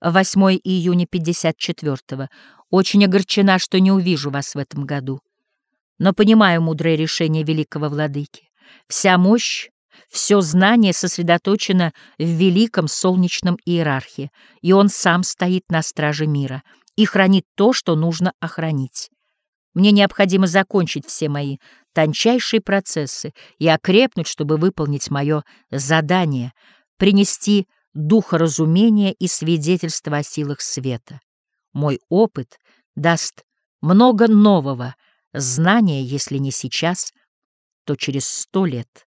8 июня 54-го. Очень огорчена, что не увижу вас в этом году. Но понимаю мудрое решение великого владыки. Вся мощь, все знание сосредоточено в великом солнечном иерархе, и он сам стоит на страже мира и хранит то, что нужно охранить. Мне необходимо закончить все мои тончайшие процессы и окрепнуть, чтобы выполнить мое задание, принести духоразумение и свидетельство о силах света. Мой опыт даст много нового знания, если не сейчас, то через сто лет.